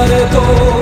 লাগার দোল